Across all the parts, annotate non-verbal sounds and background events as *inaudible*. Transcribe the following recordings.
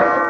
Tu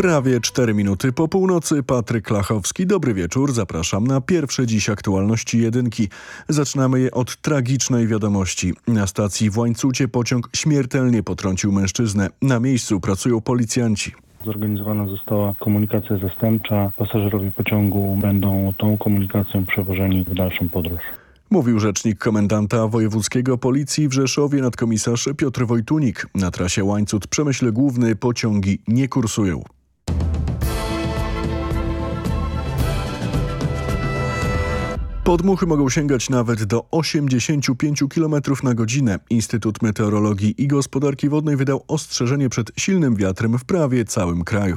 Prawie 4 minuty po północy. Patryk Lachowski. Dobry wieczór. Zapraszam na pierwsze dziś aktualności jedynki. Zaczynamy je od tragicznej wiadomości. Na stacji w Łańcucie pociąg śmiertelnie potrącił mężczyznę. Na miejscu pracują policjanci. Zorganizowana została komunikacja zastępcza. Pasażerowie pociągu będą tą komunikacją przewożeni w dalszą podróż. Mówił rzecznik komendanta wojewódzkiego policji w Rzeszowie nadkomisarz Piotr Wojtunik. Na trasie Łańcut Przemyśle Główny pociągi nie kursują. Podmuchy mogą sięgać nawet do 85 km na godzinę. Instytut Meteorologii i Gospodarki Wodnej wydał ostrzeżenie przed silnym wiatrem w prawie całym kraju.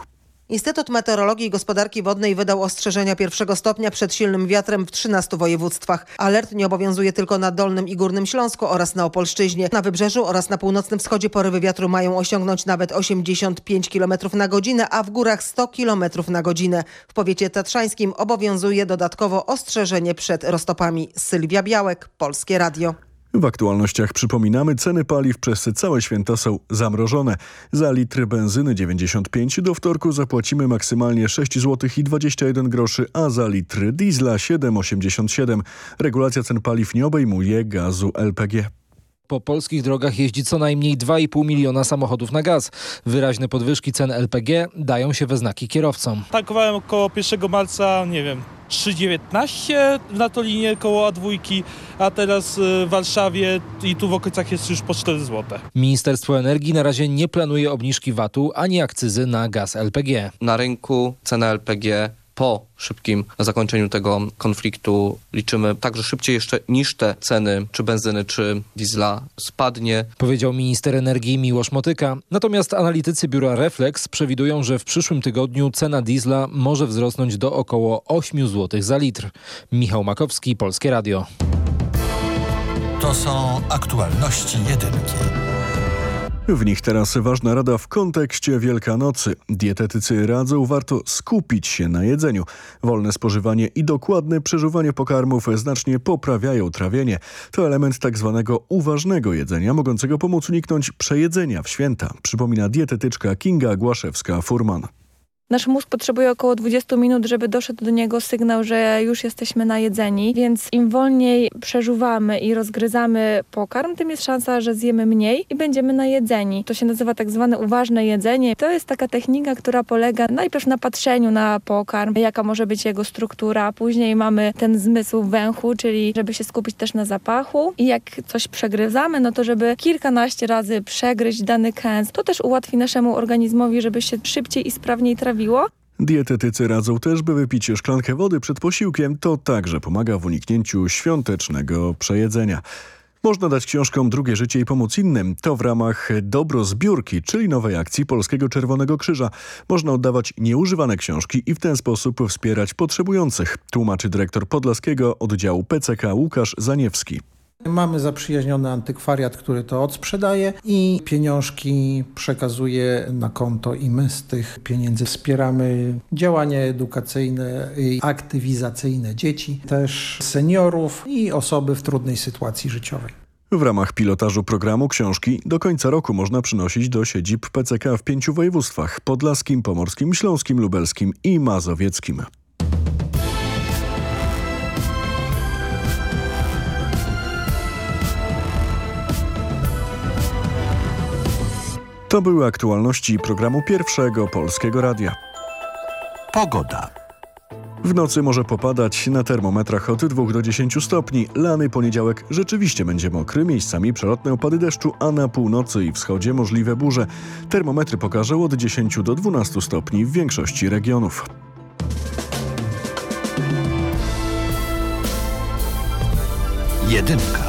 Instytut Meteorologii i Gospodarki Wodnej wydał ostrzeżenia pierwszego stopnia przed silnym wiatrem w 13 województwach. Alert nie obowiązuje tylko na Dolnym i Górnym Śląsku oraz na Opolszczyźnie. Na Wybrzeżu oraz na północnym wschodzie porywy wiatru mają osiągnąć nawet 85 km na godzinę, a w górach 100 km na godzinę. W powiecie tatrzańskim obowiązuje dodatkowo ostrzeżenie przed roztopami. Sylwia Białek, Polskie Radio. W aktualnościach przypominamy, ceny paliw przez całe święta są zamrożone. Za litr benzyny 95 do wtorku zapłacimy maksymalnie 6 zł i 21 groszy, a za litr diesla 7,87. Regulacja cen paliw nie obejmuje gazu LPG. Po polskich drogach jeździ co najmniej 2,5 miliona samochodów na gaz. Wyraźne podwyżki cen LPG dają się we znaki kierowcom. Tankowałem około 1 marca, nie wiem, 3,19 na to linię koło A2, a teraz y, w Warszawie i tu w okolicach jest już po 4 zł. Ministerstwo Energii na razie nie planuje obniżki VAT-u ani akcyzy na gaz LPG. Na rynku cena LPG po szybkim zakończeniu tego konfliktu liczymy także szybciej jeszcze niż te ceny czy benzyny czy diesla spadnie. Powiedział minister energii Miłosz Motyka. Natomiast analitycy biura Reflex przewidują, że w przyszłym tygodniu cena diesla może wzrosnąć do około 8 zł za litr. Michał Makowski, Polskie Radio. To są aktualności jedynki. W nich teraz ważna rada w kontekście Wielkanocy. Dietetycy radzą, warto skupić się na jedzeniu. Wolne spożywanie i dokładne przeżuwanie pokarmów znacznie poprawiają trawienie. To element tak zwanego uważnego jedzenia, mogącego pomóc uniknąć przejedzenia w święta, przypomina dietetyczka Kinga Głaszewska-Furman. Nasz mózg potrzebuje około 20 minut, żeby doszedł do niego sygnał, że już jesteśmy najedzeni, więc im wolniej przeżuwamy i rozgryzamy pokarm, tym jest szansa, że zjemy mniej i będziemy najedzeni. To się nazywa tak zwane uważne jedzenie. To jest taka technika, która polega najpierw na patrzeniu na pokarm, jaka może być jego struktura. Później mamy ten zmysł węchu, czyli żeby się skupić też na zapachu i jak coś przegryzamy, no to żeby kilkanaście razy przegryźć dany kęs. To też ułatwi naszemu organizmowi, żeby się szybciej i sprawniej trawiło. Dietetycy radzą też, by wypić szklankę wody przed posiłkiem. To także pomaga w uniknięciu świątecznego przejedzenia. Można dać książkom drugie życie i pomóc innym. To w ramach Dobrozbiórki, czyli nowej akcji Polskiego Czerwonego Krzyża. Można oddawać nieużywane książki i w ten sposób wspierać potrzebujących, tłumaczy dyrektor Podlaskiego oddziału PCK Łukasz Zaniewski. Mamy zaprzyjaźniony antykwariat, który to odsprzedaje i pieniążki przekazuje na konto i my z tych pieniędzy wspieramy działania edukacyjne i aktywizacyjne dzieci, też seniorów i osoby w trudnej sytuacji życiowej. W ramach pilotażu programu książki do końca roku można przynosić do siedzib PCK w pięciu województwach podlaskim, pomorskim, śląskim, lubelskim i mazowieckim. To były aktualności programu Pierwszego Polskiego Radia. Pogoda. W nocy może popadać na termometrach od 2 do 10 stopni. Lany poniedziałek rzeczywiście będzie mokry, miejscami przelotne opady deszczu, a na północy i wschodzie możliwe burze. Termometry pokażą od 10 do 12 stopni w większości regionów. Jedynka.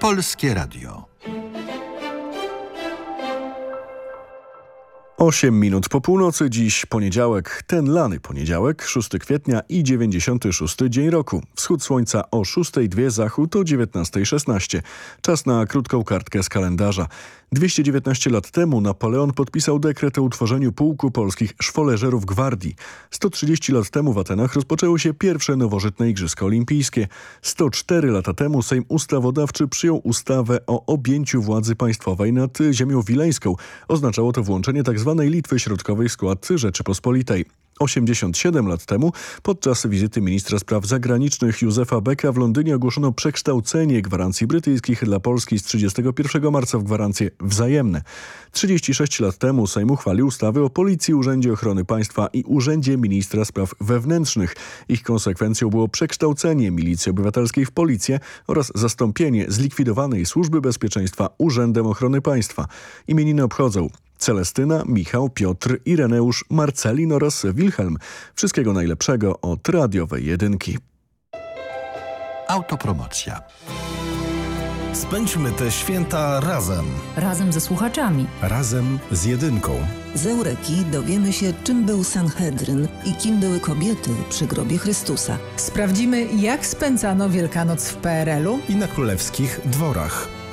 Polskie Radio. 8 minut po północy, dziś poniedziałek, ten lany poniedziałek, 6 kwietnia i 96 dzień roku. Wschód słońca o 6.02, zachód o 19.16. Czas na krótką kartkę z kalendarza. 219 lat temu Napoleon podpisał dekret o utworzeniu pułku polskich szwoleżerów gwardii. 130 lat temu w Atenach rozpoczęły się pierwsze nowożytne Igrzyska Olimpijskie. 104 lata temu Sejm Ustawodawczy przyjął ustawę o objęciu władzy państwowej nad ziemią wileńską. Oznaczało to włączenie tzw. Litwy Środkowej w skład Rzeczypospolitej. 87 lat temu podczas wizyty ministra spraw zagranicznych Józefa Becka w Londynie ogłoszono przekształcenie gwarancji brytyjskich dla Polski z 31 marca w gwarancje wzajemne. 36 lat temu Sejm uchwalił ustawy o Policji, Urzędzie Ochrony Państwa i Urzędzie Ministra Spraw Wewnętrznych. Ich konsekwencją było przekształcenie Milicji Obywatelskiej w Policję oraz zastąpienie zlikwidowanej Służby Bezpieczeństwa Urzędem Ochrony Państwa. Imieniny obchodzą Celestyna, Michał, Piotr, Ireneusz, Marcelin oraz Wilhelm. Wszystkiego najlepszego od radiowej jedynki. Autopromocja. Spędźmy te święta razem. Razem ze słuchaczami. Razem z jedynką. Z Eureki dowiemy się, czym był Sanhedryn i kim były kobiety przy grobie Chrystusa. Sprawdzimy, jak spędzano Wielkanoc w PRL-u I na królewskich dworach.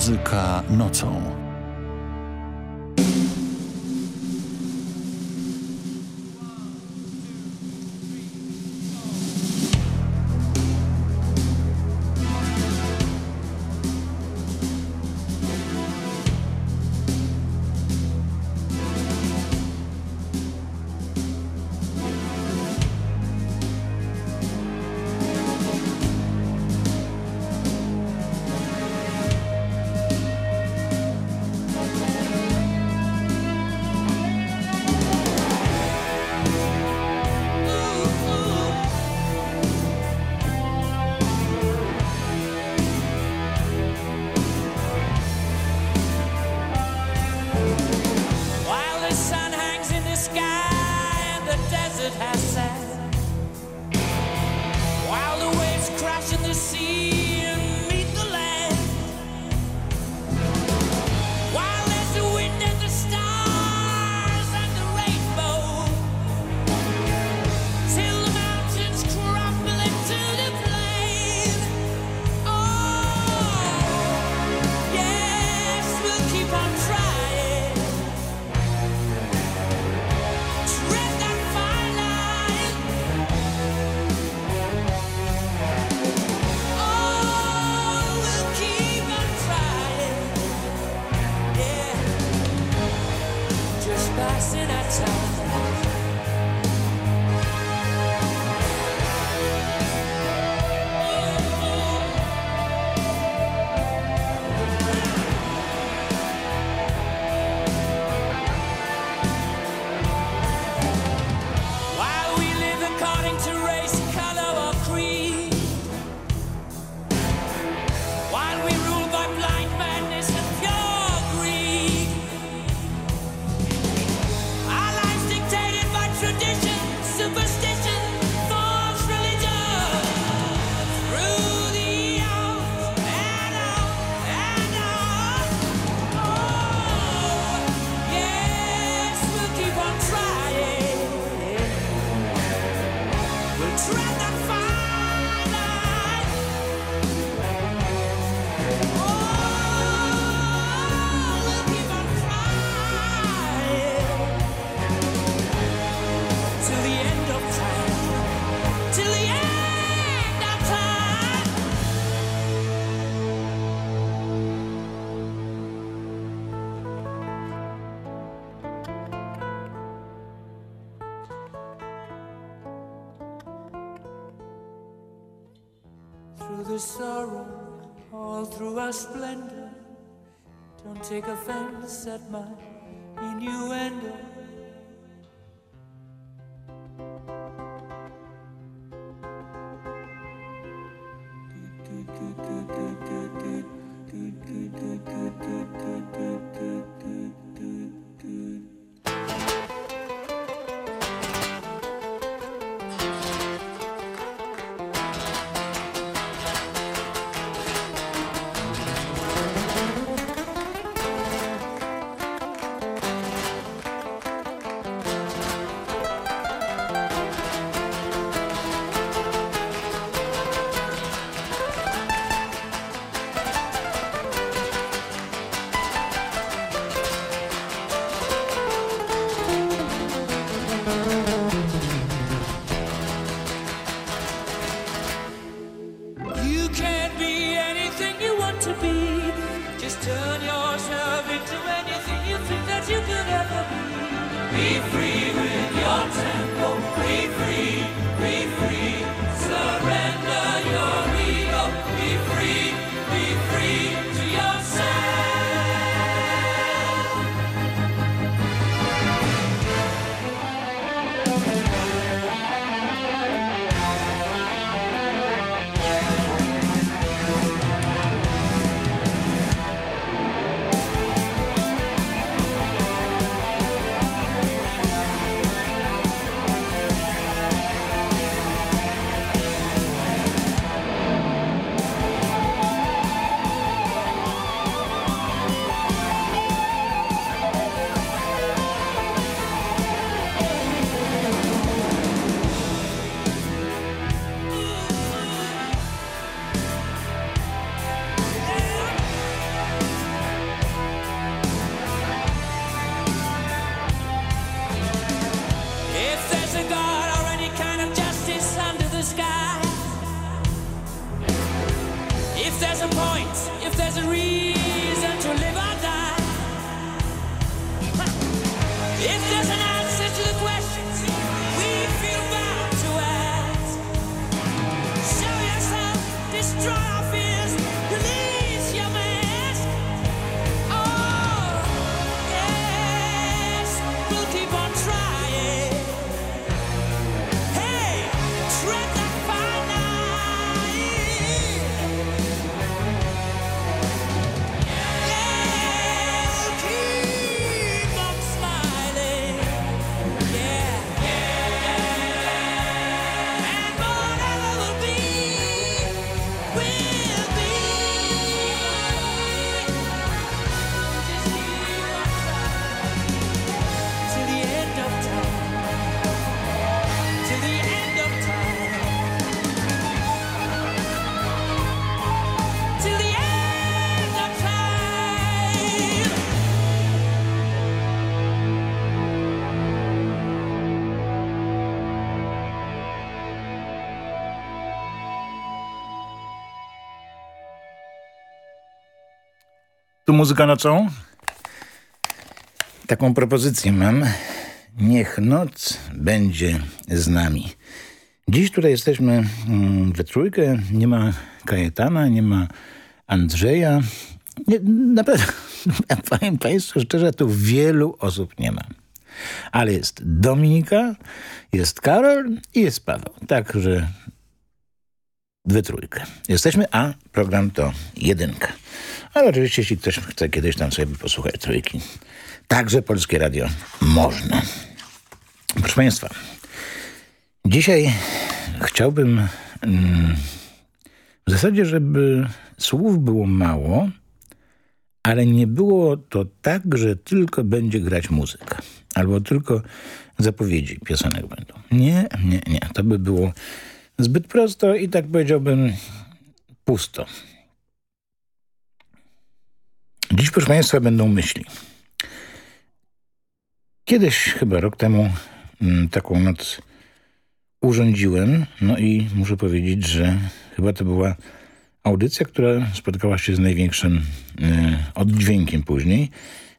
Muzyka nocą. Splendor. Don't take offense at my innuendo. Tu muzyka nocą? Taką propozycję mam. Niech noc będzie z nami. Dziś tutaj jesteśmy mm, we trójkę. Nie ma Kajetana, nie ma Andrzeja. Nie, naprawdę, *laughs* powiem Państwu szczerze, tu wielu osób nie ma. Ale jest Dominika, jest Karol i jest Paweł. Także we trójkę. Jesteśmy, a program to jedynka. Ale oczywiście, jeśli ktoś chce kiedyś tam sobie posłuchać trójki, także Polskie Radio można. Proszę Państwa, dzisiaj chciałbym mm, w zasadzie, żeby słów było mało, ale nie było to tak, że tylko będzie grać muzyka. Albo tylko zapowiedzi piosenek będą. Nie, nie, nie. To by było zbyt prosto i tak powiedziałbym pusto. Dziś, proszę Państwa, będą myśli. Kiedyś, chyba rok temu, mm, taką noc urządziłem. No i muszę powiedzieć, że chyba to była audycja, która spotkała się z największym y, oddźwiękiem później.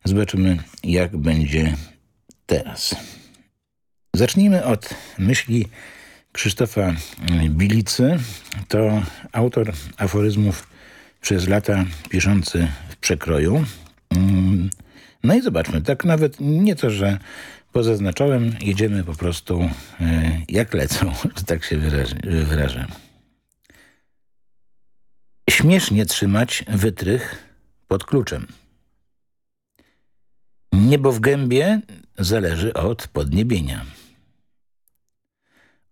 Zobaczymy, jak będzie teraz. Zacznijmy od myśli Krzysztofa Bilicy. To autor aforyzmów przez lata piszący w przekroju. Mm, No i zobaczmy, tak nawet nie to, że pozaznaczałem, jedziemy po prostu y, jak lecą, *laughs* że tak się wyrażę. wyrażę. Śmiesznie trzymać wytrych pod kluczem. Niebo w gębie zależy od podniebienia.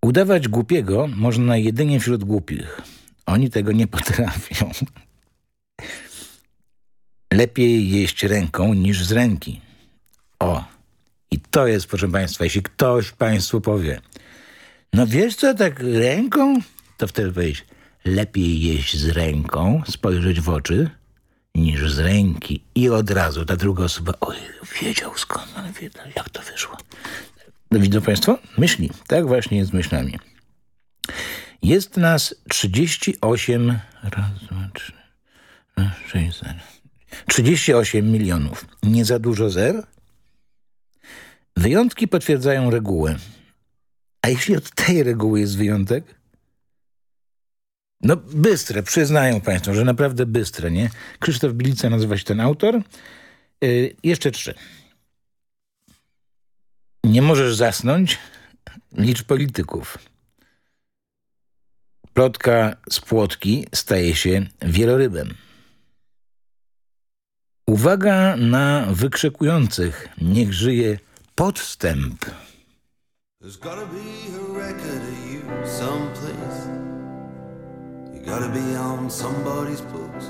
Udawać głupiego można jedynie wśród głupich. Oni tego nie potrafią. Lepiej jeść ręką niż z ręki. O, i to jest, proszę Państwa, jeśli ktoś Państwu powie, no wiesz co, tak ręką, to wtedy powiedzieć, lepiej jeść z ręką, spojrzeć w oczy, niż z ręki. I od razu ta druga osoba, oj, wiedział skąd, ale wiedział, jak to wyszło. Widzą Państwo? Myśli. Tak właśnie jest z myślami. Jest nas 38, raz, dwa, trzy, raz, sześć, zer. 38 milionów. Nie za dużo zer? Wyjątki potwierdzają regułę. A jeśli od tej reguły jest wyjątek? No bystre, przyznają Państwo, że naprawdę bystre, nie? Krzysztof Bilica nazywa się ten autor. Yy, jeszcze trzy. Nie możesz zasnąć? Licz polityków. Plotka z płotki staje się wielorybem. Uwaga na wykrzykujących. Niech żyje podstęp. There's gotta be a record of you someplace. You gotta be on somebody's books.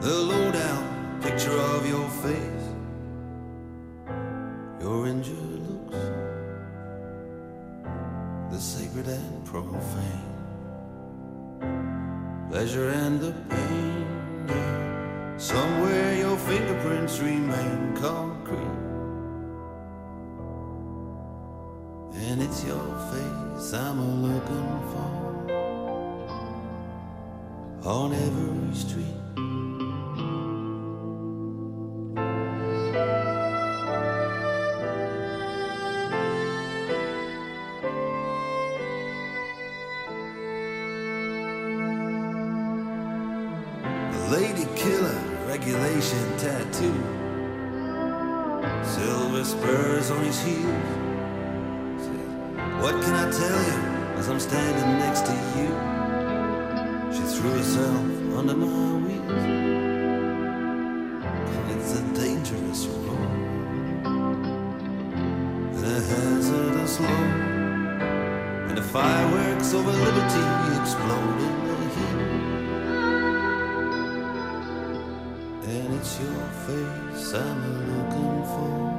The lowdown picture of your face, injured looks, the sacred and profane, pleasure and the pain. Yeah. Somewhere your fingerprints remain concrete. And it's your face I'm looking for on every street. Heels. Said, What can I tell you as I'm standing next to you? She threw herself under my wheels. It's a dangerous road and a hazardous load. And the fireworks over liberty explode in the heat. And it's your face I'm looking for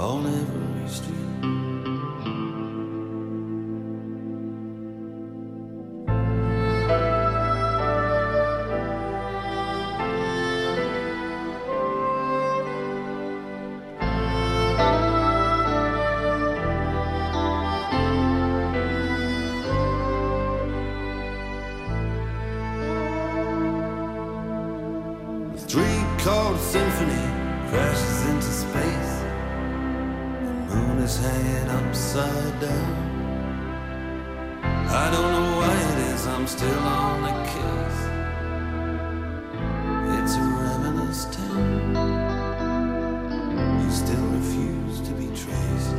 on every street. I'm still on the case. It's a ravenous town. You still refuse to be traced.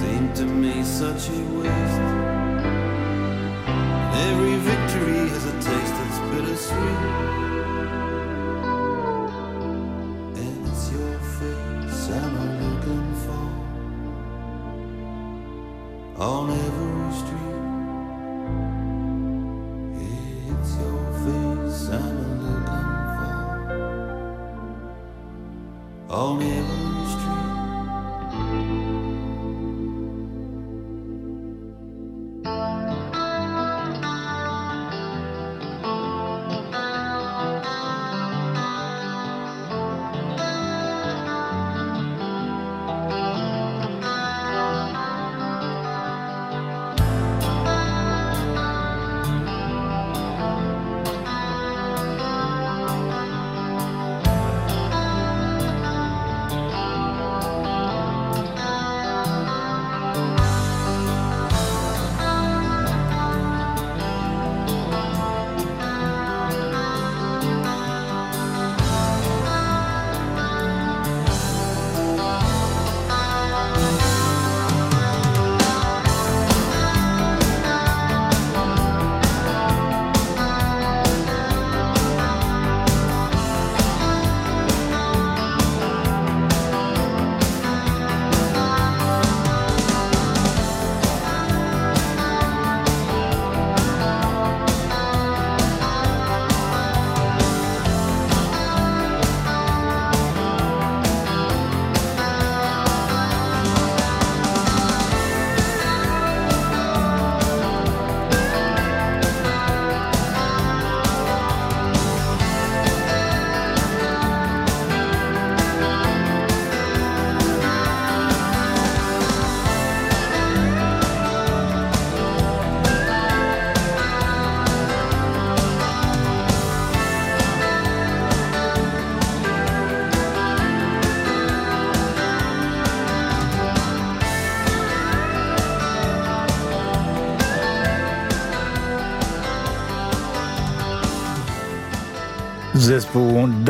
Seemed to me such a waste. Every victory has a taste that's bittersweet.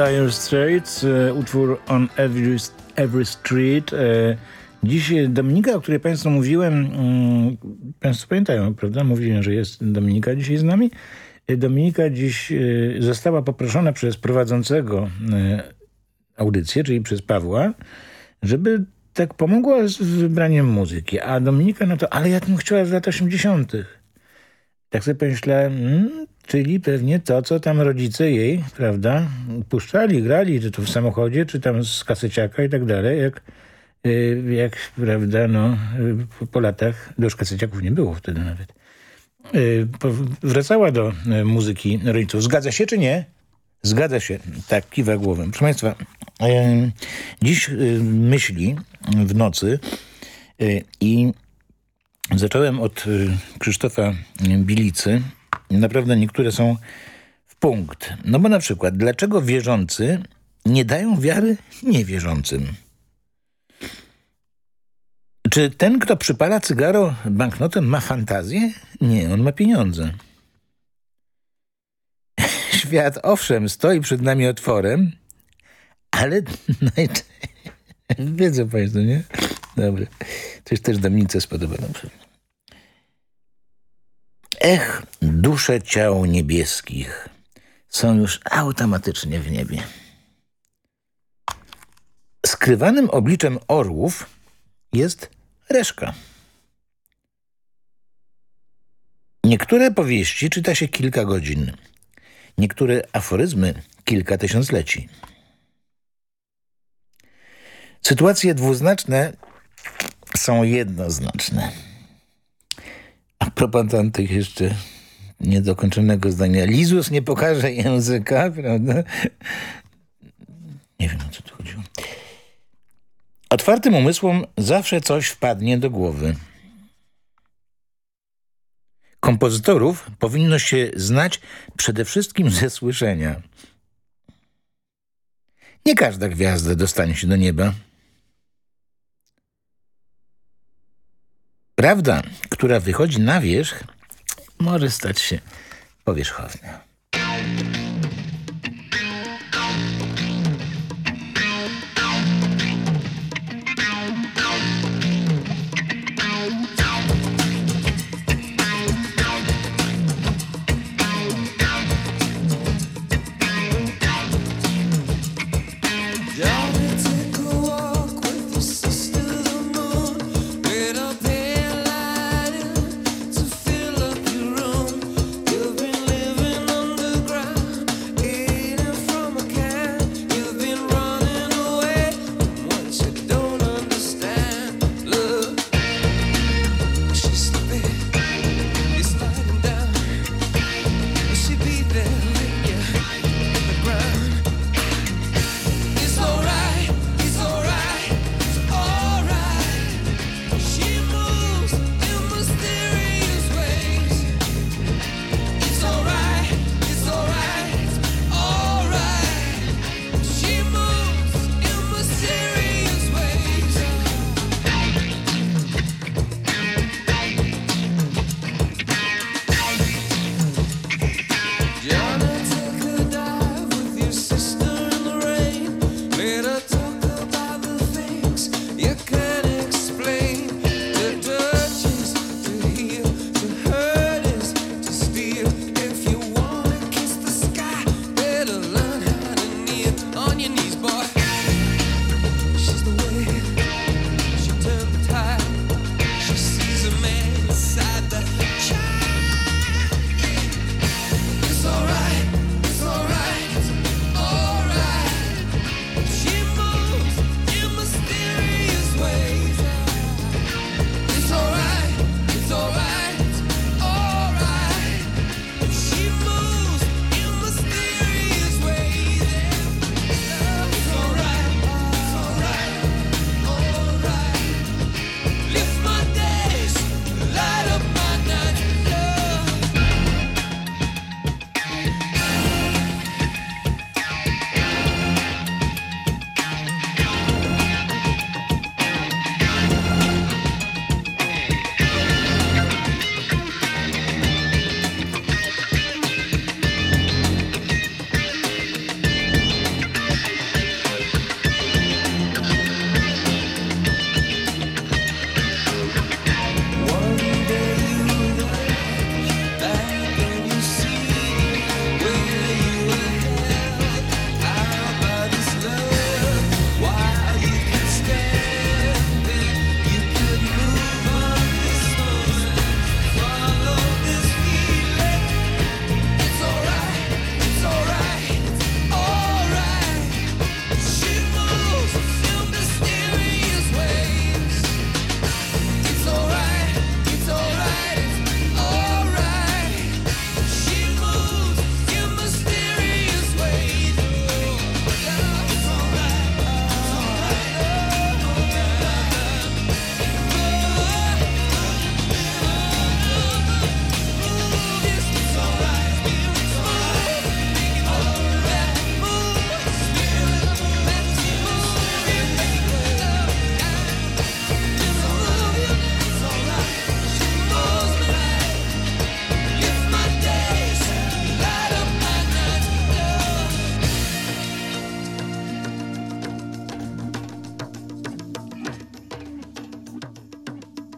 Dire Straits, e, utwór On Every, Every Street. E, Dziś Dominika, o której Państwu mówiłem, mm, Państwo pamiętają, prawda? Mówiłem, że jest Dominika dzisiaj z nami. E, Dominika dziś została poproszona przez prowadzącego audycję, czyli przez Pawła, żeby tak pomogła z wybraniem muzyki. A Dominika, no to, ale ja bym chciała z lat 80. Tak sobie pomyślałem, mm, czyli pewnie to, co tam rodzice jej, prawda, puszczali, grali, czy to w samochodzie, czy tam z kaseciaka i tak dalej, jak, y, jak prawda, no, y, po, latach, do już kaseciaków nie było wtedy nawet, y, wracała do muzyki rodziców. Zgadza się, czy nie? Zgadza się, tak, kiwa głową. Proszę Państwa, dziś myśli w nocy i zacząłem od e, Krzysztofa Bilicy. Naprawdę niektóre są w punkt. No bo na przykład, dlaczego wierzący nie dają wiary niewierzącym? Czy ten, kto przypala cygaro banknotem ma fantazję? Nie, on ma pieniądze. *laughs* Świat owszem stoi przed nami otworem, ale *laughs* wiedzą Państwo, nie? Dobra. Coś też Dominice spodoba nam się. Ech, dusze ciał niebieskich są już automatycznie w niebie. Skrywanym obliczem orłów jest reszka. Niektóre powieści czyta się kilka godzin, niektóre aforyzmy kilka tysiącleci. Sytuacje dwuznaczne są jednoznaczne. A propos tamtych jeszcze niedokończonego zdania. Lizus nie pokaże języka, prawda? Nie wiem, o co tu chodziło. Otwartym umysłom zawsze coś wpadnie do głowy. Kompozytorów powinno się znać przede wszystkim ze słyszenia. Nie każda gwiazda dostanie się do nieba. Prawda, która wychodzi na wierzch, może stać się powierzchowna.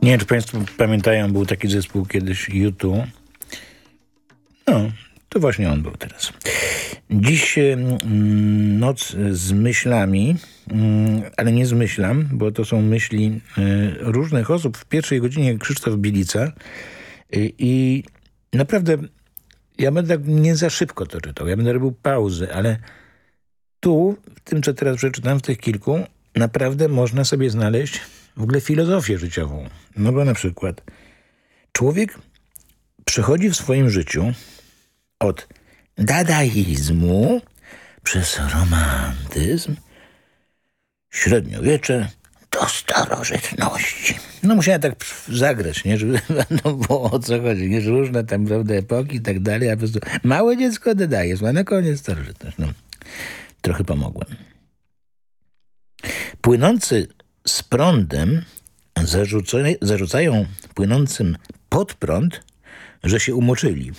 Nie wiem, czy Państwo pamiętają, był taki zespół kiedyś YouTube. No, to właśnie on był teraz. Dziś mm, noc z myślami, mm, ale nie zmyślam, bo to są myśli y, różnych osób. W pierwszej godzinie Krzysztof Bilica y, i naprawdę ja będę tak nie za szybko to czytał. Ja będę robił pauzy, ale tu, w tym, co teraz przeczytam, w tych kilku, naprawdę można sobie znaleźć w ogóle filozofię życiową. No bo na przykład człowiek przechodzi w swoim życiu od dadaizmu przez romantyzm, średniowiecze do starożytności. No musiałem tak zagrać, nie, żeby *laughs* no, było o co chodzi, nie, że różne tam prawda, epoki i tak dalej, a po prostu małe dziecko dadaizm, a na koniec starożytność. No, trochę pomogłem. Płynący z prądem zarzuca- zarzucają płynącym pod prąd, że się umoczyli.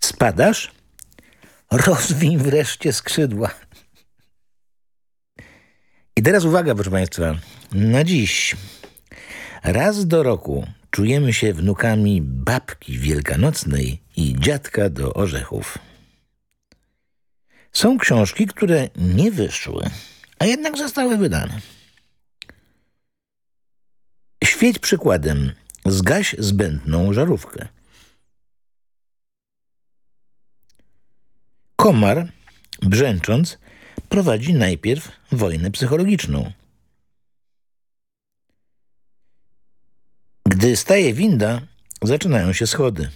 Spadasz? Rozwiń wreszcie skrzydła. I teraz uwaga, proszę Państwa. Na dziś raz do roku czujemy się wnukami babki wielkanocnej i dziadka do orzechów. Są książki, które nie wyszły, a jednak zostały wydane. Świeć przykładem. Zgaś zbędną żarówkę. Komar, brzęcząc, prowadzi najpierw wojnę psychologiczną. Gdy staje winda, zaczynają się schody.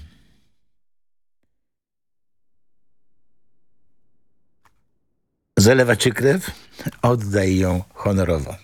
Zalewa cię krew? Oddaj ją honorowo.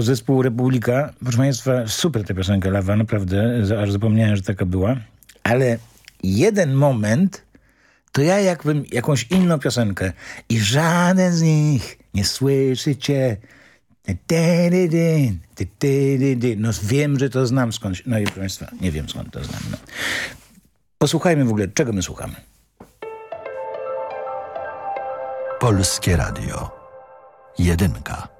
To zespół Republika. Proszę Państwa, super ta piosenka Lawa, naprawdę, aż zapomniałem, że taka była. Ale jeden moment, to ja jakbym jakąś inną piosenkę i żaden z nich nie słyszy cię. No wiem, że to znam skądś. No i proszę Państwa, nie wiem skąd to znam. No. Posłuchajmy w ogóle, czego my słuchamy. Polskie Radio. Jedynka.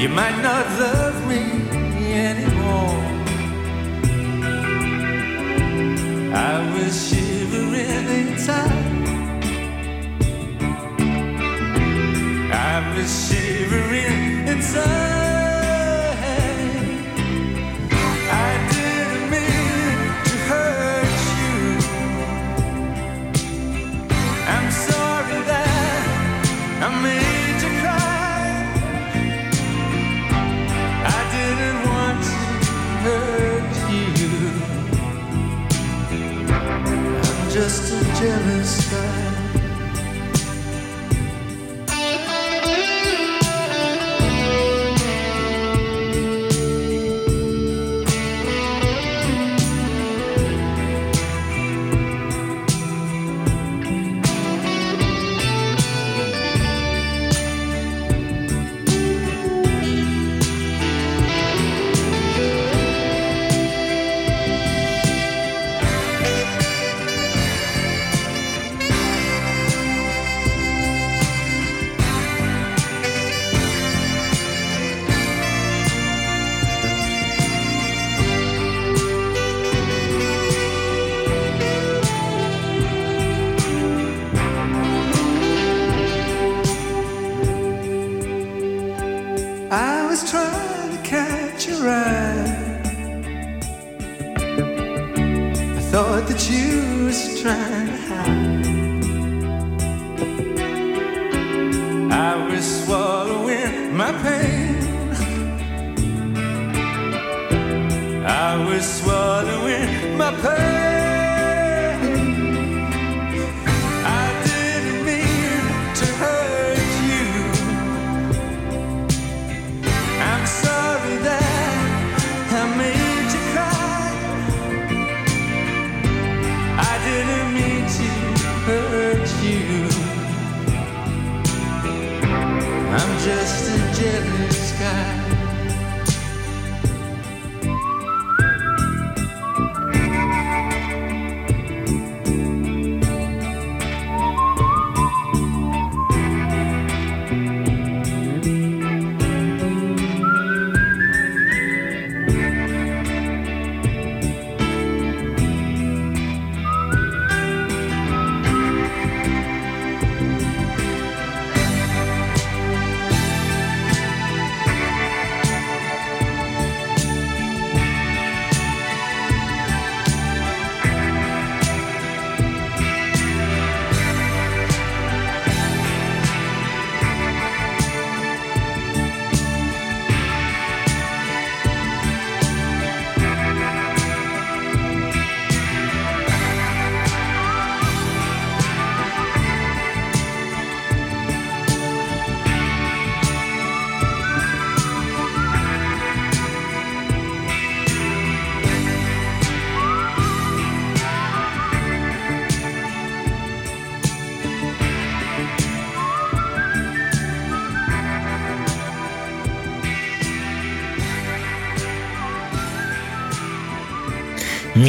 You might not love me anymore. I was shivering inside. I was shivering inside. Jealous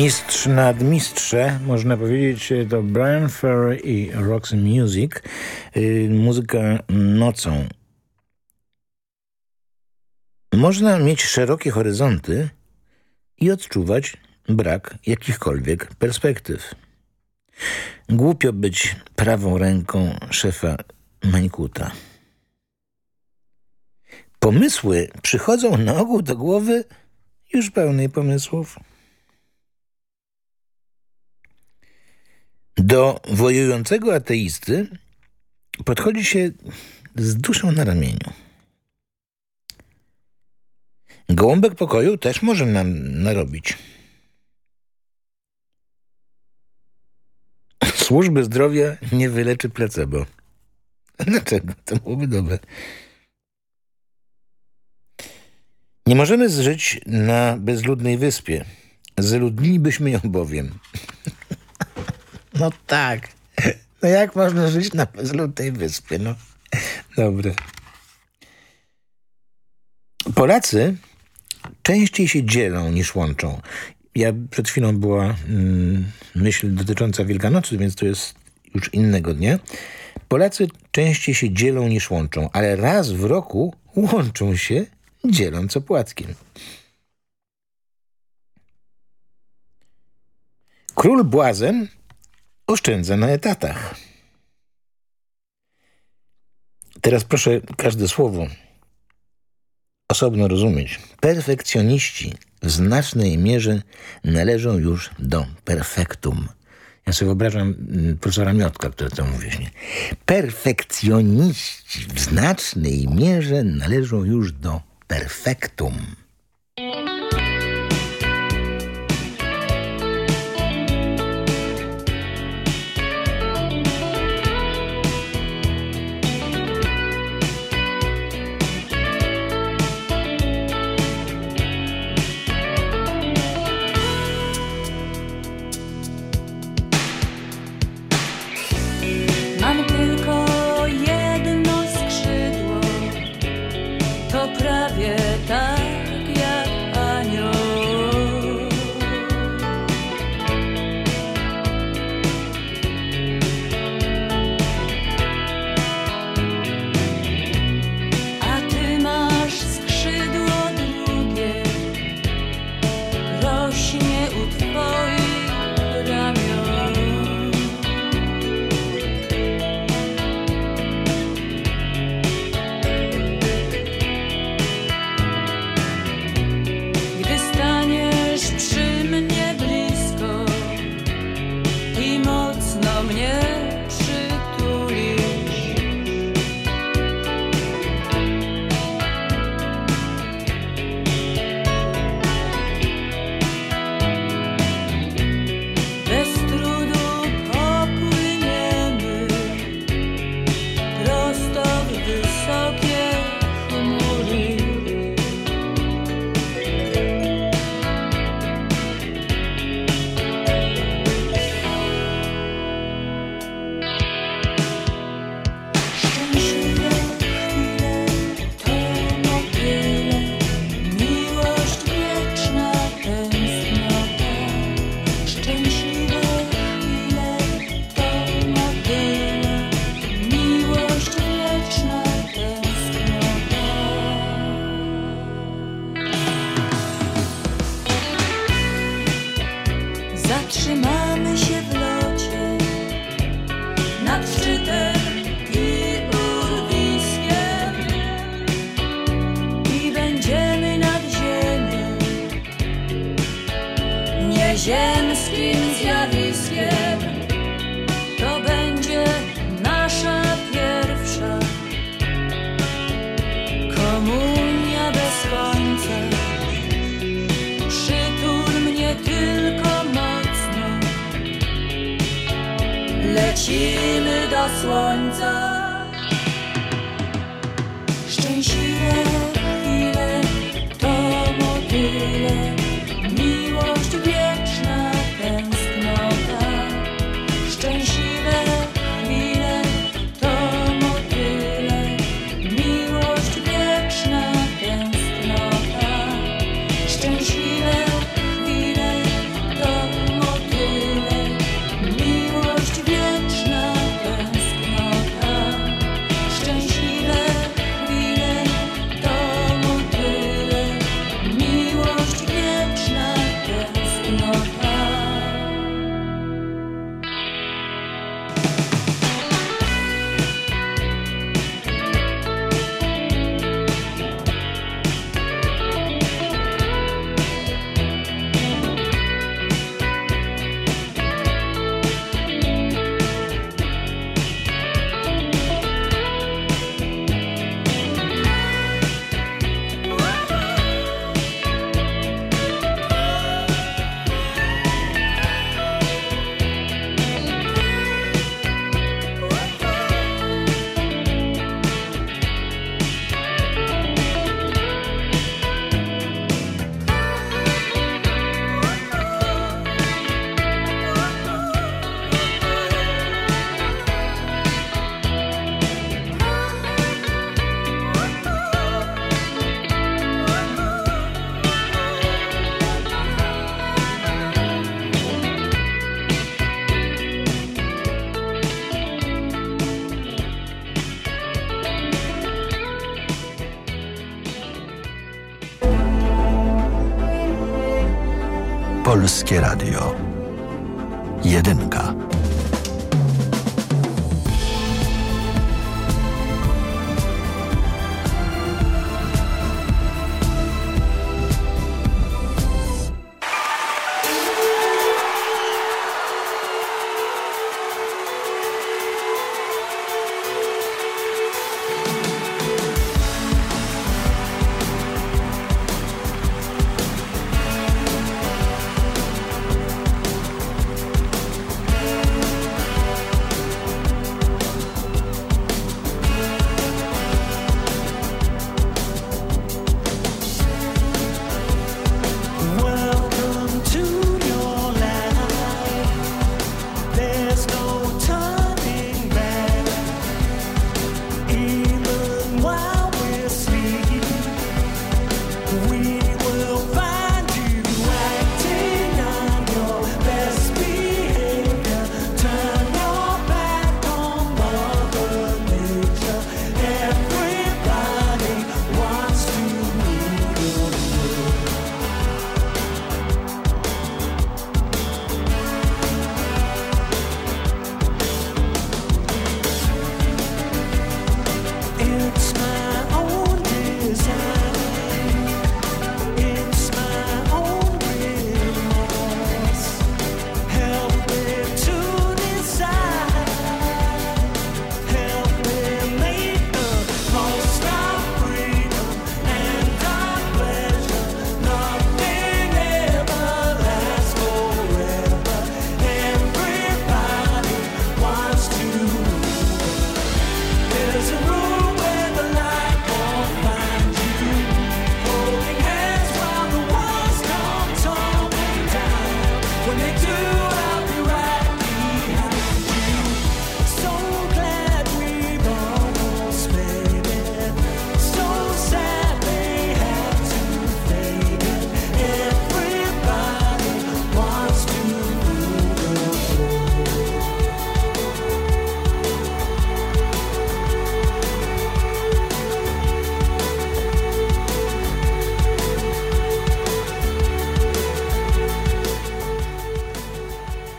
Mistrz nad mistrze, można powiedzieć, to Brian Ferry i Roxy Music. Yy, muzyka nocą. Można mieć szerokie horyzonty i odczuwać brak jakichkolwiek perspektyw. Głupio być prawą ręką szefa Mańkuta. Pomysły przychodzą na ogół do głowy już pełnej pomysłów. Do wojującego ateisty podchodzi się z duszą na ramieniu. Gołąbek pokoju też może nam narobić. Służby zdrowia nie wyleczy placebo. Dlaczego? To byłoby dobre. Nie możemy zżyć na bezludnej wyspie. Zaludnilibyśmy ją bowiem. No tak. No jak można żyć na bezludnej wyspie? No, dobre. Polacy częściej się dzielą niż łączą. Ja przed chwilą była mm, myśl dotycząca Wielkanocy, więc to jest już innego dnia. Polacy częściej się dzielą niż łączą, ale raz w roku łączą się dzieląc opłatkiem. Król błazen oszczędza na etatach. Teraz proszę każde słowo osobno rozumieć. Perfekcjoniści w znacznej mierze należą już do perfektum. Ja sobie wyobrażam mm, profesora Miotka, który to mówi. Nie? Perfekcjoniści w znacznej mierze należą już do perfektum.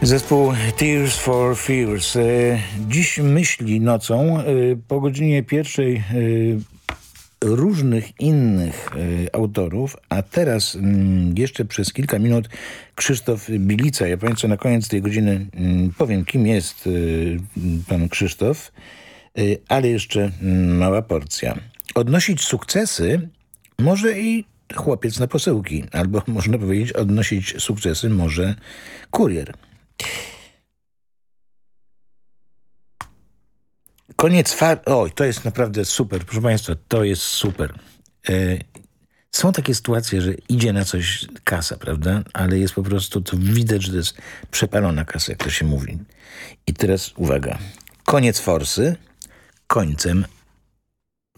Zespół Tears for Fears. E, Dziś myśli nocą e, po godzinie pierwszej e, różnych innych autorów, a teraz mm, jeszcze przez kilka minut Krzysztof Bilica. Ja Państwu na koniec tej godziny mm, powiem, kim jest pan Krzysztof, ale jeszcze mm, mała porcja. Odnosić sukcesy może i chłopiec na posyłki, albo *laughs* można powiedzieć odnosić sukcesy może kurier. Koniec far... Oj, to jest naprawdę super, proszę Państwa, to jest super. E, są takie sytuacje, że idzie na coś kasa, prawda? Ale jest po prostu, to widać, że to jest przepalona kasa, jak to się mówi. I teraz uwaga. Koniec forsy, końcem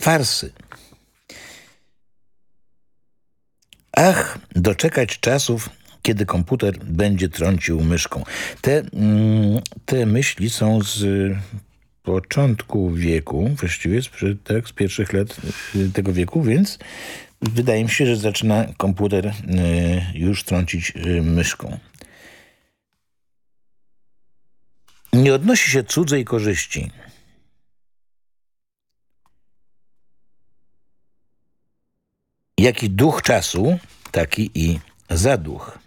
farsy. Ach, doczekać czasów, kiedy komputer będzie trącił myszką. Te, mm, te myśli są z początku wieku, właściwie tak, z pierwszych lat y, tego wieku, więc wydaje mi się, że zaczyna komputer y, już trącić y, myszką. Nie odnosi się cudzej korzyści. Jaki duch czasu, taki i zaduch.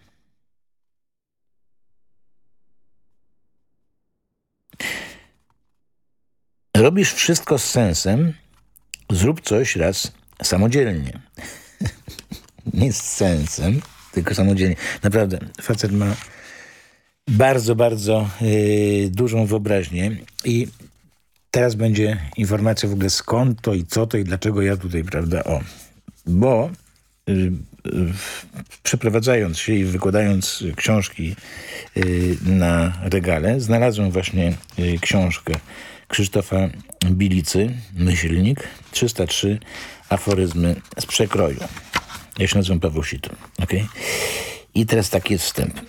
Robisz wszystko z sensem, zrób coś raz samodzielnie. *laughs* Nie z sensem, tylko samodzielnie. Naprawdę, facet ma bardzo, bardzo yy, dużą wyobraźnię i teraz będzie informacja w ogóle skąd to i co to i dlaczego ja tutaj, prawda, o. Bo y, przeprowadzając się i wykładając książki y, na regale, znalazłem właśnie y, książkę Krzysztofa Bilicy, Myślnik, 303 aforyzmy z przekroju. Ja się nazywam Paweł Situ. Okay? I teraz taki jest wstęp.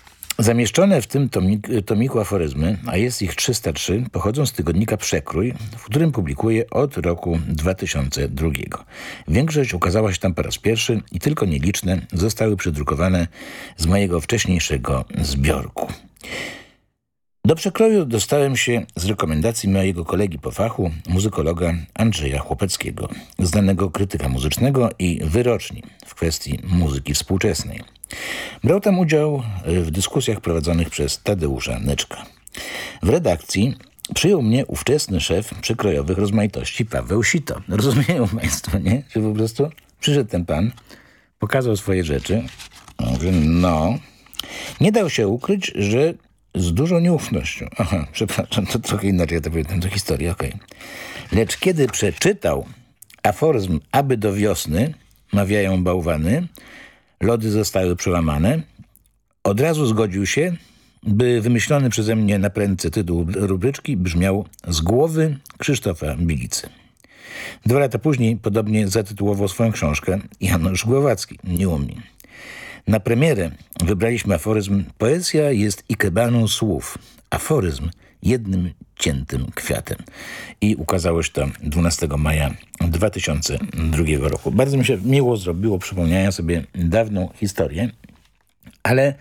Zamieszczone w tym tomik, tomiku aforyzmy, a jest ich 303, pochodzą z tygodnika Przekrój, w którym publikuję od roku 2002. Większość ukazała się tam po raz pierwszy i tylko nieliczne zostały przedrukowane z mojego wcześniejszego zbiorku. Do przekroju dostałem się z rekomendacji mojego kolegi po fachu, muzykologa Andrzeja Chłopeckiego, znanego krytyka muzycznego i wyroczni w kwestii muzyki współczesnej. Brał tam udział w dyskusjach prowadzonych przez Tadeusza Nyczka. W redakcji przyjął mnie ówczesny szef przekrojowych rozmaitości Paweł Sito. Rozumieją państwo, nie? Że po prostu przyszedł ten pan, pokazał swoje rzeczy. Mówię, no... Nie dał się ukryć, że z dużą nieufnością. Aha, przepraszam, to trochę inaczej to pamiętam, to historia, okej. Okay. Lecz kiedy przeczytał aforyzm aby do wiosny, mawiają bałwany, lody zostały przełamane, od razu zgodził się, by wymyślony przeze mnie na prędce tytuł rubryczki brzmiał Z głowy Krzysztofa Bilicy. Dwa lata później podobnie zatytułował swoją książkę Janusz Głowacki, nie u mnie. Na premierę wybraliśmy aforyzm Poezja jest ikebaną słów. Aforyzm jednym ciętym kwiatem. I ukazało się to 12 maja 2002 roku. Bardzo mi się miło zrobiło przypomnienia sobie dawną historię, ale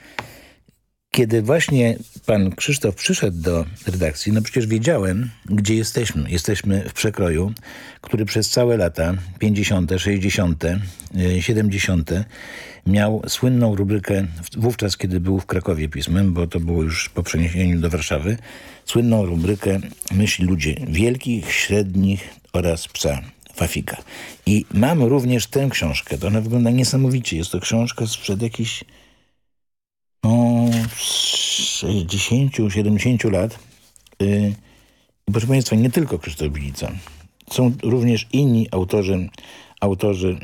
kiedy właśnie pan Krzysztof przyszedł do redakcji, no przecież wiedziałem, gdzie jesteśmy. Jesteśmy w przekroju, który przez całe lata 50., 60., 70. miał słynną rubrykę, wówczas kiedy był w Krakowie pismem, bo to było już po przeniesieniu do Warszawy, słynną rubrykę Myśli ludzie wielkich, średnich oraz psa Fafika. I mam również tę książkę. To ona wygląda niesamowicie. Jest to książka sprzed jakichś no, 60-70 lat. Yy, proszę Państwa, nie tylko Krzysztof Bilica. Są również inni autorzy, autorzy yy,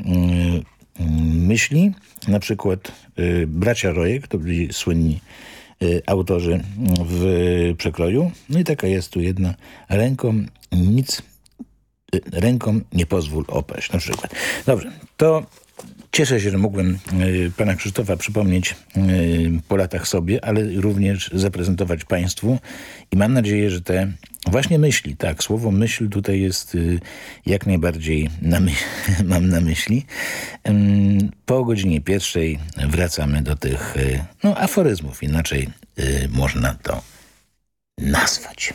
myśli, na przykład yy, bracia Rojek, to byli słynni yy, autorzy w przekroju. No i taka jest tu jedna ręką nic, yy, ręką nie pozwól opaść, na przykład. Dobrze, to Cieszę się, że mogłem y, pana Krzysztofa przypomnieć y, po latach sobie, ale również zaprezentować państwu i mam nadzieję, że te właśnie myśli, tak, słowo myśl tutaj jest y, jak najbardziej na *laughs* mam na myśli. Po godzinie pierwszej wracamy do tych no, aforyzmów, inaczej można to nazwać.